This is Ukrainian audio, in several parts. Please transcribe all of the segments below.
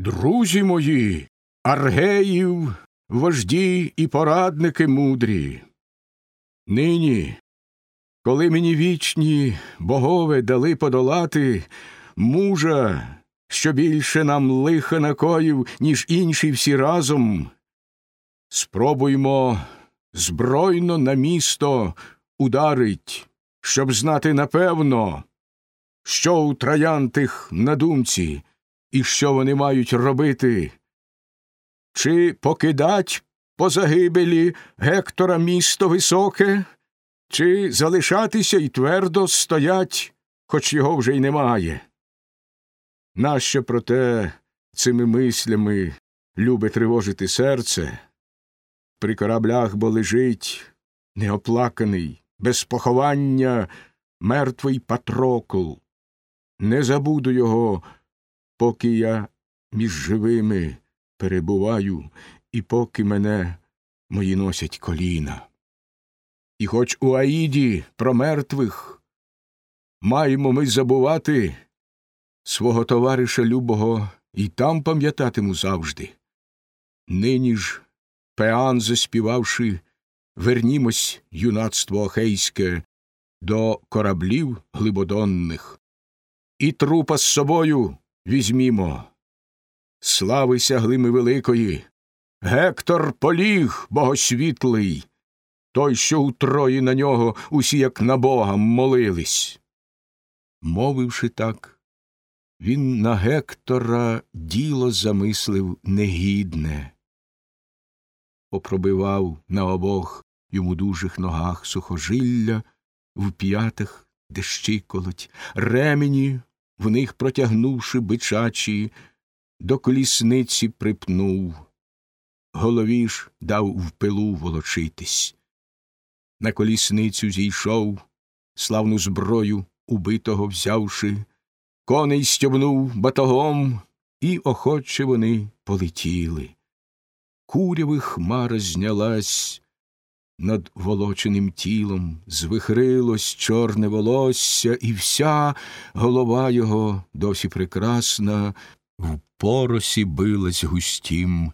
Друзі мої, аргеїв, вожді і порадники мудрі. Нині, коли мені вічні богове дали подолати мужа, що більше нам лиха накоїв, ніж інші всі разом, спробуймо збройно на місто ударить, щоб знати напевно, що у троянтих на думці і що вони мають робити? Чи покидать по загибелі Гектора місто високе, чи залишатися й твердо стоять, хоч його вже й немає? Нащо, проте, цими мислями любе тривожити серце? При кораблях бо лежить неоплаканий, без поховання мертвий Патрокл. Не забуду його поки я між живими перебуваю, і поки мене мої носять коліна. І хоч у Аїді про мертвих маємо ми забувати свого товариша любого і там пам'ятатиму завжди. Нині ж, Пеан заспівавши, вернімось, юнацтво охейське, до кораблів глибодонних, і трупа з собою візьмімо. Слави сягли ми великої. Гектор поліг богосвітлий, той, що у Трої на нього усі, як на бога, молились. Мовивши так, він на Гектора діло замислив негідне, попробивав на обох йому дужих ногах сухожилля, в п'ятах де щиколоть, ремені в них протягнувши бичачі, до колісниці припнув, голові ж дав в пилу волочитись. На колісницю зійшов, славну зброю убитого взявши, коней стьобнув батогом, і охоче вони полетіли. Куряви хмара знялась, над волоченим тілом звихрилось чорне волосся, і вся голова його досі прекрасна, в поросі билась густім.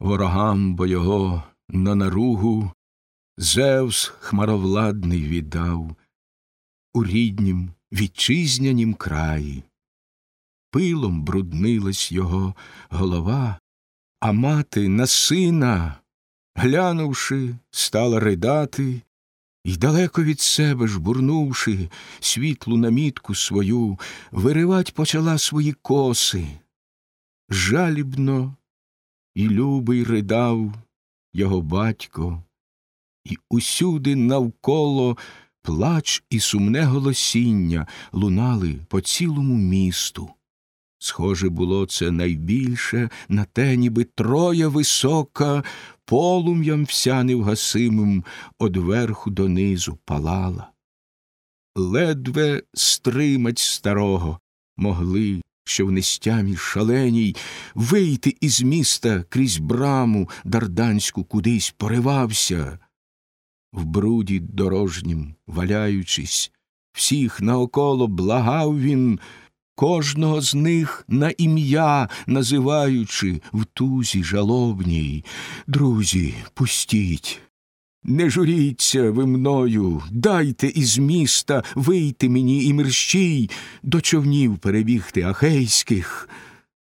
Ворогам бо його на наругу Зевс хмаровладний віддав у ріднім вітчизнянім краї. Пилом бруднилась його голова, а мати на сина глянувши, стала ридати, І далеко від себе жбурнувши світлу намітку свою, виривать почала свої коси. Жалібно і любий ридав його батько, і усюди навколо плач і сумне голосіння лунали по цілому місту. Схоже було це найбільше на те, ніби троя висока, полум'ям вся невгасимим од верху донизу палала. Ледве стримать старого могли, що в нестямі шаленій вийти із міста крізь браму дарданську кудись поривався. В бруді дорожнім, валяючись, всіх наоколо благав він кожного з них на ім'я називаючи в тузі жалобній. Друзі, пустіть. Не журіться ви мною, дайте із міста вийти мені і мерщій до човнів перебігти ахейських.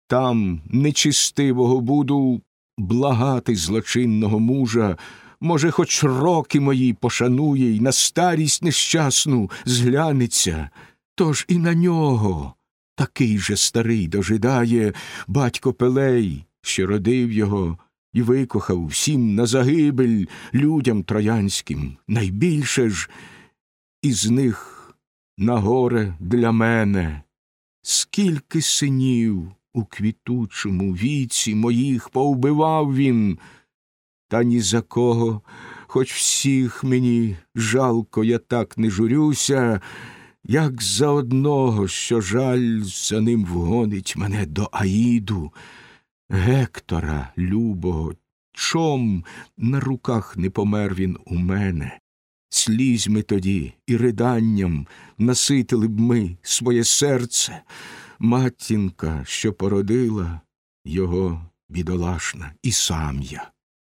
Там нечистивого буду благати злочинного мужа. Може, хоч роки мої пошанує й на старість нещасну зглянеться, тож і на нього Такий же старий дожидає батько Пелей, що родив його і викохав всім на загибель людям троянським, найбільше ж із них на горе для мене, скільки синів у квітучому віці моїх повбивав він, та ні за кого, хоч всіх мені жалко, я так не журюся як за одного, що жаль за ним вгонить мене до Аїду, Гектора, любого, чом на руках не помер він у мене. Слізьми тоді і риданням наситили б ми своє серце, матінка, що породила, його бідолашна, і сам я.